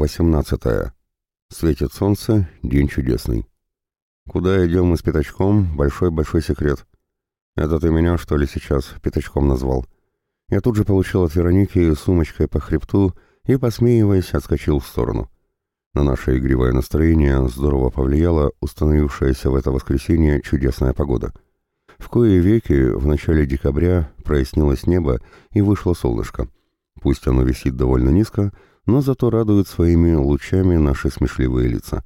18. Светит солнце, день чудесный. Куда идем мы с пятачком, большой-большой секрет. Это ты меня, что ли, сейчас пятачком назвал? Я тут же получил от Вероники сумочкой по хребту и, посмеиваясь, отскочил в сторону. На наше игривое настроение здорово повлияла установившаяся в это воскресенье чудесная погода. В кое веки в начале декабря прояснилось небо и вышло солнышко. Пусть оно висит довольно низко, но зато радует своими лучами наши смешливые лица.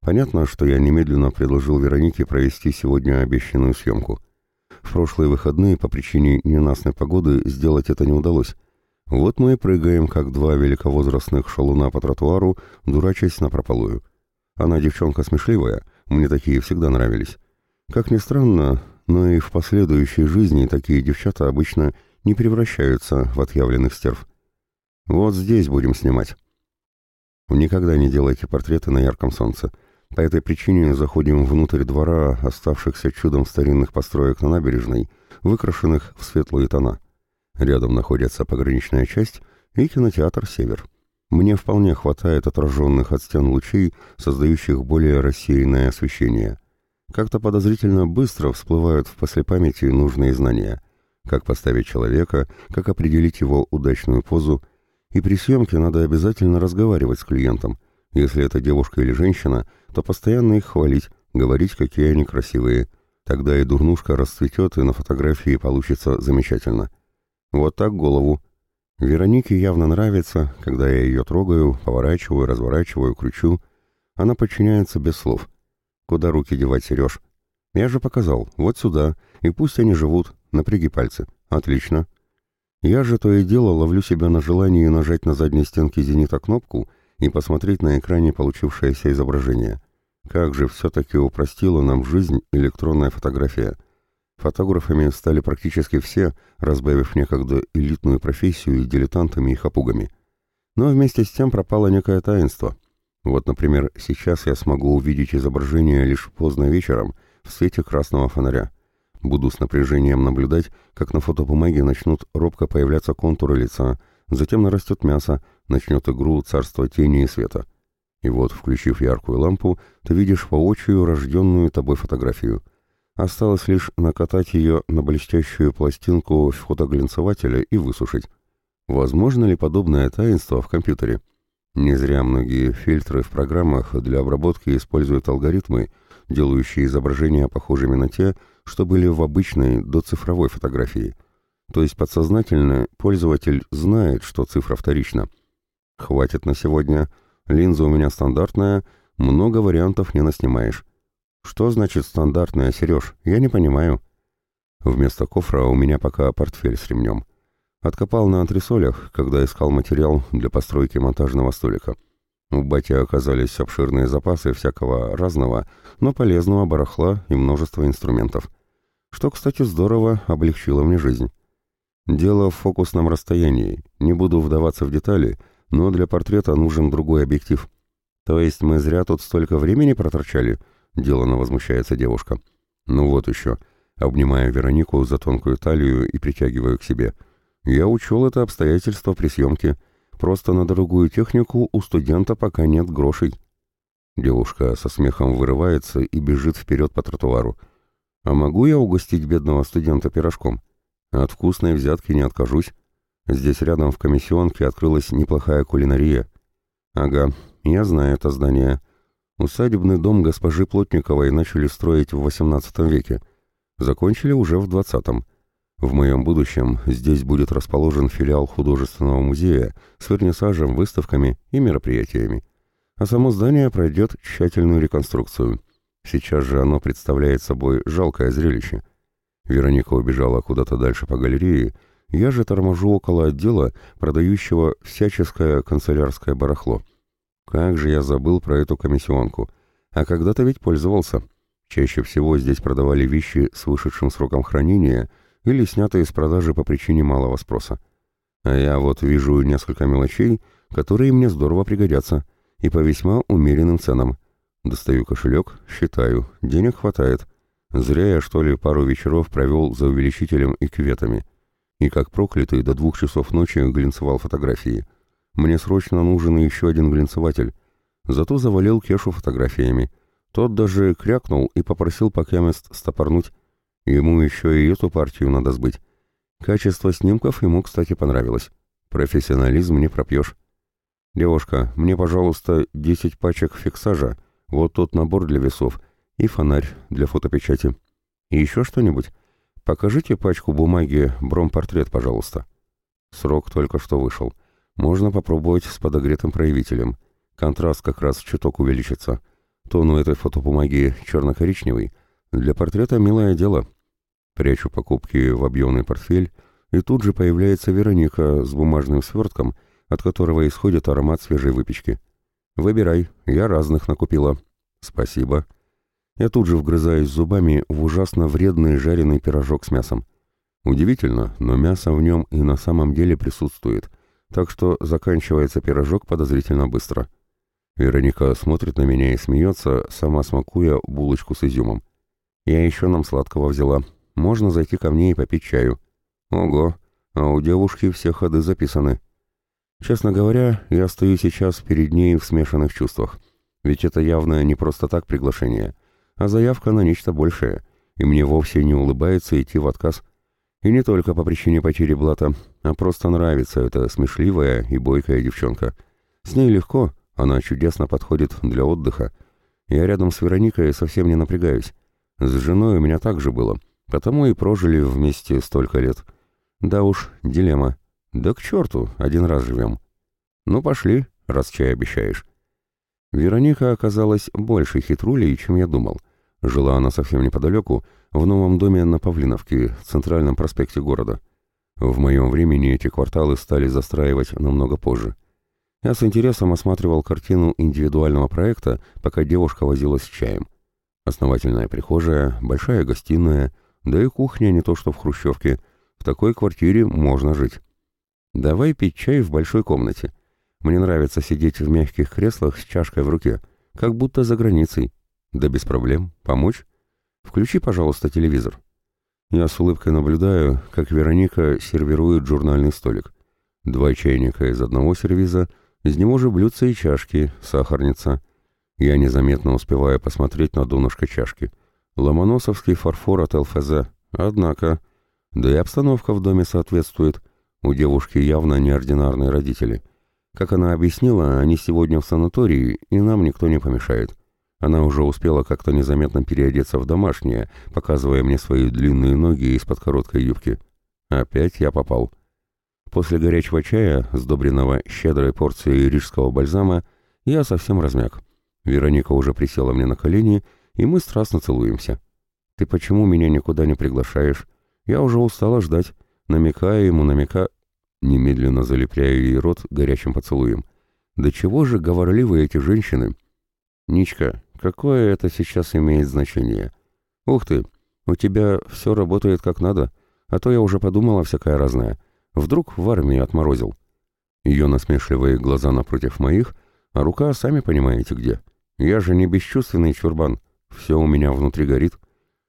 Понятно, что я немедленно предложил Веронике провести сегодня обещанную съемку. В прошлые выходные по причине ненастной погоды сделать это не удалось. Вот мы и прыгаем, как два великовозрастных шалуна по тротуару, дурачась на прополую. Она девчонка смешливая, мне такие всегда нравились. Как ни странно, но и в последующей жизни такие девчата обычно не превращаются в отъявленных стерв. Вот здесь будем снимать. Никогда не делайте портреты на ярком солнце. По этой причине заходим внутрь двора оставшихся чудом старинных построек на набережной, выкрашенных в светлые тона. Рядом находится пограничная часть и кинотеатр «Север». Мне вполне хватает отраженных от стен лучей, создающих более рассеянное освещение. Как-то подозрительно быстро всплывают в послепамяти нужные знания. Как поставить человека, как определить его удачную позу – и при съемке надо обязательно разговаривать с клиентом. Если это девушка или женщина, то постоянно их хвалить, говорить, какие они красивые. Тогда и дурнушка расцветет, и на фотографии получится замечательно. Вот так голову. Веронике явно нравится, когда я ее трогаю, поворачиваю, разворачиваю, кручу. Она подчиняется без слов. Куда руки девать, Сереж? Я же показал, вот сюда, и пусть они живут, напряги пальцы. Отлично. Я же то и дело ловлю себя на желании нажать на задней стенке зенита кнопку и посмотреть на экране получившееся изображение. Как же все-таки упростила нам жизнь электронная фотография. Фотографами стали практически все, разбавив некогда элитную профессию дилетантами и хапугами. Но вместе с тем пропало некое таинство. Вот, например, сейчас я смогу увидеть изображение лишь поздно вечером в свете красного фонаря. Буду с напряжением наблюдать, как на фотобумаге начнут робко появляться контуры лица, затем нарастет мясо, начнет игру царство тени и света. И вот, включив яркую лампу, ты видишь воочию рожденную тобой фотографию. Осталось лишь накатать ее на блестящую пластинку фотоглинцевателя и высушить. Возможно ли подобное таинство в компьютере? Не зря многие фильтры в программах для обработки используют алгоритмы, делающие изображения похожими на те, что были в обычной доцифровой фотографии. То есть подсознательно пользователь знает, что цифра вторична. Хватит на сегодня. Линза у меня стандартная, много вариантов не наснимаешь. Что значит стандартная, Сереж? Я не понимаю. Вместо кофра у меня пока портфель с ремнем. Откопал на антресолях, когда искал материал для постройки монтажного столика. У бати оказались обширные запасы всякого разного, но полезного барахла и множество инструментов что, кстати, здорово облегчило мне жизнь. Дело в фокусном расстоянии, не буду вдаваться в детали, но для портрета нужен другой объектив. То есть мы зря тут столько времени проторчали? Делано возмущается девушка. Ну вот еще. Обнимаю Веронику за тонкую талию и притягиваю к себе. Я учел это обстоятельство при съемке. Просто на дорогую технику у студента пока нет грошей. Девушка со смехом вырывается и бежит вперед по тротуару. А могу я угостить бедного студента пирожком? От вкусной взятки не откажусь. Здесь рядом в комиссионке открылась неплохая кулинария. Ага, я знаю это здание. Усадебный дом госпожи Плотниковой начали строить в XVIII веке. Закончили уже в XX. В моем будущем здесь будет расположен филиал художественного музея с вернисажем, выставками и мероприятиями. А само здание пройдет тщательную реконструкцию. Сейчас же оно представляет собой жалкое зрелище. Вероника убежала куда-то дальше по галерее, я же торможу около отдела, продающего всяческое канцелярское барахло. Как же я забыл про эту комиссионку. А когда-то ведь пользовался. Чаще всего здесь продавали вещи с вышедшим сроком хранения или снятые с продажи по причине малого спроса. А я вот вижу несколько мелочей, которые мне здорово пригодятся, и по весьма умеренным ценам. Достаю кошелек, считаю, денег хватает. Зря я, что ли, пару вечеров провел за увеличителем и кветами. И как проклятый до двух часов ночи глинцевал фотографии. Мне срочно нужен еще один глинцеватель. Зато завалил Кешу фотографиями. Тот даже крякнул и попросил покемест стопорнуть. Ему еще и эту партию надо сбыть. Качество снимков ему, кстати, понравилось. Профессионализм не пропьешь. «Девушка, мне, пожалуйста, 10 пачек фиксажа, вот тот набор для весов и фонарь для фотопечати. И еще что-нибудь? Покажите пачку бумаги, бромпортрет, пожалуйста». Срок только что вышел. Можно попробовать с подогретым проявителем. Контраст как раз чуток увеличится. Тон у этой фотобумаги черно-коричневый. Для портрета милое дело. Прячу покупки в объемный портфель, и тут же появляется Вероника с бумажным свертком, от которого исходит аромат свежей выпечки. «Выбирай, я разных накупила». «Спасибо». Я тут же вгрызаюсь зубами в ужасно вредный жареный пирожок с мясом. Удивительно, но мясо в нем и на самом деле присутствует, так что заканчивается пирожок подозрительно быстро. Вероника смотрит на меня и смеется, сама смакуя булочку с изюмом. Я еще нам сладкого взяла. Можно зайти ко мне и попить чаю. Ого, а у девушки все ходы записаны. Честно говоря, я стою сейчас перед ней в смешанных чувствах. Ведь это явно не просто так приглашение, а заявка на нечто большее, и мне вовсе не улыбается идти в отказ. И не только по причине потери блата, а просто нравится эта смешливая и бойкая девчонка. С ней легко, она чудесно подходит для отдыха. Я рядом с Вероникой совсем не напрягаюсь. С женой у меня так же было, потому и прожили вместе столько лет. Да уж, дилемма. Да к черту, один раз живем. Ну пошли, раз чай обещаешь. Вероника оказалась больше хитрулей, чем я думал. Жила она совсем неподалеку, в новом доме на Павлиновке, в центральном проспекте города. В моем времени эти кварталы стали застраивать намного позже. Я с интересом осматривал картину индивидуального проекта, пока девушка возилась с чаем. Основательная прихожая, большая гостиная, да и кухня не то что в хрущевке. В такой квартире можно жить. Давай пить чай в большой комнате. Мне нравится сидеть в мягких креслах с чашкой в руке, как будто за границей. Да без проблем. Помочь? Включи, пожалуйста, телевизор. Я с улыбкой наблюдаю, как Вероника сервирует журнальный столик. Два чайника из одного сервиза — из него же блюдца и чашки, сахарница. Я незаметно успеваю посмотреть на донышко чашки. Ломоносовский фарфор от ЛФЗ. Однако... Да и обстановка в доме соответствует. У девушки явно неординарные родители. Как она объяснила, они сегодня в санатории, и нам никто не помешает. Она уже успела как-то незаметно переодеться в домашнее, показывая мне свои длинные ноги из-под короткой юбки. Опять я попал. После горячего чая, сдобренного щедрой порцией рижского бальзама, я совсем размяк. Вероника уже присела мне на колени, и мы страстно целуемся. «Ты почему меня никуда не приглашаешь? Я уже устала ждать». Намекая ему, намека... Немедленно залепляю ей рот горячим поцелуем. «Да чего же говорливы эти женщины?» «Ничка, какое это сейчас имеет значение?» «Ух ты, у тебя все работает как надо, а то я уже подумала всякое разное». Вдруг в армии отморозил. Ее насмешливые глаза напротив моих, а рука, сами понимаете, где. Я же не бесчувственный чурбан, все у меня внутри горит.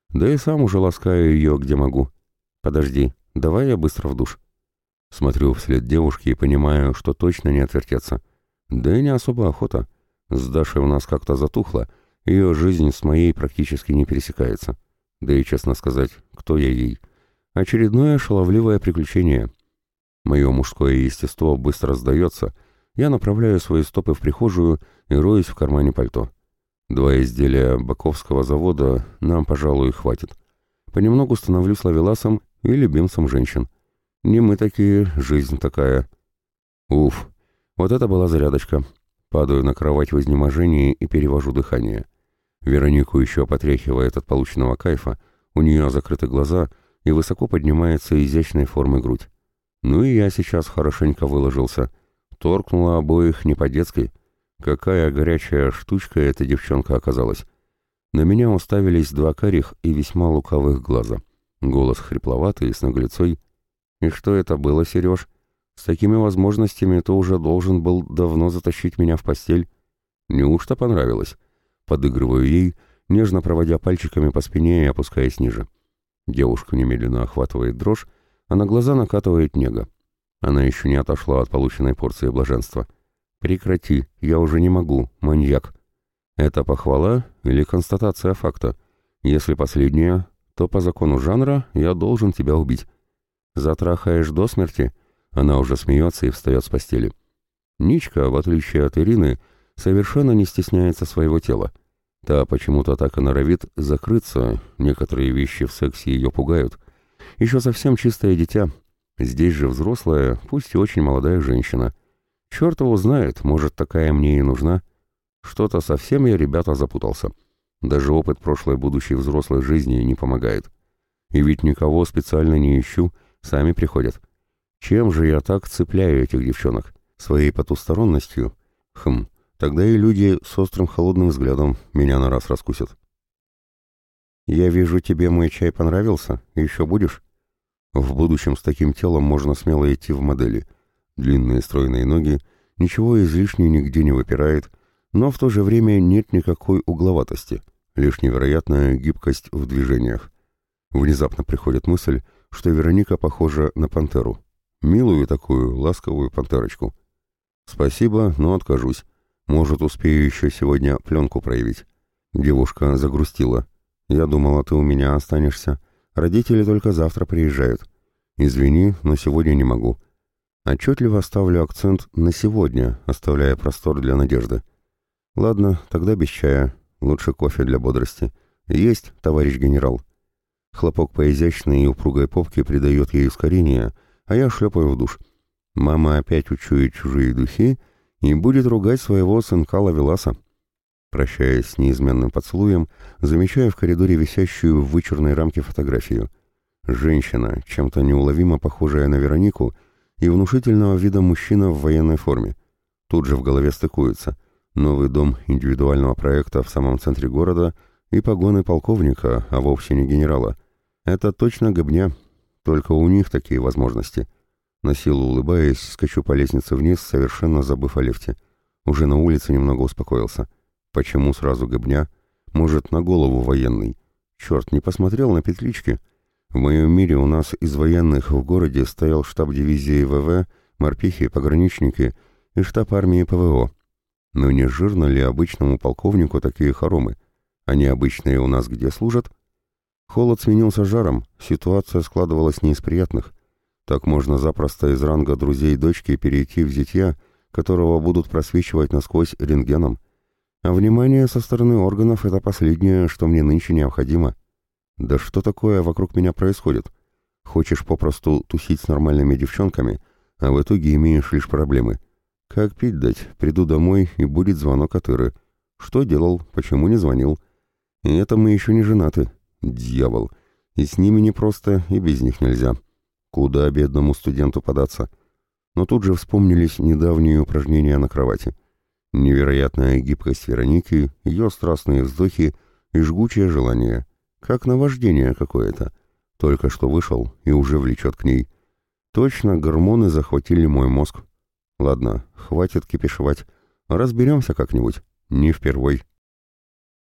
Да и сам уже ласкаю ее, где могу. Подожди, давай я быстро в душ. Смотрю вслед девушки и понимаю, что точно не отвертеться. Да и не особо охота. С Дашей у нас как-то затухло, ее жизнь с моей практически не пересекается. Да и, честно сказать, кто я ей? Очередное шаловливое приключение. Мое мужское естество быстро сдается. Я направляю свои стопы в прихожую и роюсь в кармане пальто. Два изделия Баковского завода нам, пожалуй, хватит. Понемногу становлюсь лавеласом и любимцем женщин. Не мы такие, жизнь такая. Уф, вот это была зарядочка. Падаю на кровать в изнеможении и перевожу дыхание. Веронику еще потряхивает от полученного кайфа, у нее закрыты глаза и высоко поднимается изящной формы грудь. Ну и я сейчас хорошенько выложился. Торкнула обоих не по-детски. Какая горячая штучка эта девчонка оказалась. На меня уставились два карих и весьма лукавых глаза. Голос хрипловатый, с наглецой. «И что это было, Сереж? С такими возможностями ты уже должен был давно затащить меня в постель. Неужто понравилось?» Подыгрываю ей, нежно проводя пальчиками по спине и опускаясь ниже. Девушку немедленно охватывает дрожь, а на глаза накатывает нега. Она еще не отошла от полученной порции блаженства. «Прекрати, я уже не могу, маньяк». Это похвала или констатация факта? Если последняя, то по закону жанра я должен тебя убить. Затрахаешь до смерти? Она уже смеется и встает с постели. Ничка, в отличие от Ирины, совершенно не стесняется своего тела. Та почему-то так и норовит закрыться, некоторые вещи в сексе ее пугают. Еще совсем чистое дитя. Здесь же взрослая, пусть и очень молодая женщина. Черт его знает, может, такая мне и нужна. Что-то совсем я, ребята, запутался. Даже опыт прошлой будущей взрослой жизни не помогает. И ведь никого специально не ищу, сами приходят. Чем же я так цепляю этих девчонок? Своей потусторонностью? Хм, тогда и люди с острым холодным взглядом меня на раз раскусят. «Я вижу, тебе мой чай понравился. Еще будешь?» В будущем с таким телом можно смело идти в модели. Длинные стройные ноги, ничего излишне нигде не выпирает, но в то же время нет никакой угловатости, лишь невероятная гибкость в движениях. Внезапно приходит мысль, что Вероника похожа на пантеру. Милую такую, ласковую пантерочку. Спасибо, но откажусь. Может, успею еще сегодня пленку проявить. Девушка загрустила. Я думала, ты у меня останешься. Родители только завтра приезжают. Извини, но сегодня не могу. Отчетливо ставлю акцент на сегодня, оставляя простор для надежды. Ладно, тогда без чая. Лучше кофе для бодрости. Есть, товарищ генерал. Хлопок по изящной и упругой попке придает ей ускорение, а я шлепаю в душ. Мама опять учует чужие духи и будет ругать своего сынка Лавеласа. Прощаясь с неизменным поцелуем, замечаю в коридоре висящую в вычурной рамке фотографию. Женщина, чем-то неуловимо похожая на Веронику, и внушительного вида мужчина в военной форме. Тут же в голове стыкуются. Новый дом индивидуального проекта в самом центре города и погоны полковника, а вовсе не генерала. Это точно гобня, только у них такие возможности. На силу улыбаясь, скачу по лестнице вниз, совершенно забыв о лифте. Уже на улице немного успокоился. Почему сразу гобня? Может, на голову военный? Черт, не посмотрел на петлички? В моем мире у нас из военных в городе стоял штаб дивизии ВВ, морпехи, пограничники и штаб армии ПВО. Но не жирно ли обычному полковнику такие хоромы? Они обычные у нас где служат? Холод сменился жаром, ситуация складывалась не из приятных. Так можно запросто из ранга друзей дочки перейти в зятья, которого будут просвечивать насквозь рентгеном. А внимание со стороны органов — это последнее, что мне нынче необходимо. Да что такое вокруг меня происходит? Хочешь попросту тусить с нормальными девчонками, а в итоге имеешь лишь проблемы. Как пить дать? Приду домой, и будет звонок от Иры. Что делал? Почему не звонил? И это мы еще не женаты. Дьявол. И с ними не просто, и без них нельзя. Куда бедному студенту податься? Но тут же вспомнились недавние упражнения на кровати. Невероятная гибкость Вероники, ее страстные вздохи и жгучее желание. Как наваждение какое-то. Только что вышел и уже влечет к ней. Точно гормоны захватили мой мозг. Ладно, хватит кипишевать. Разберемся как-нибудь. Не впервой.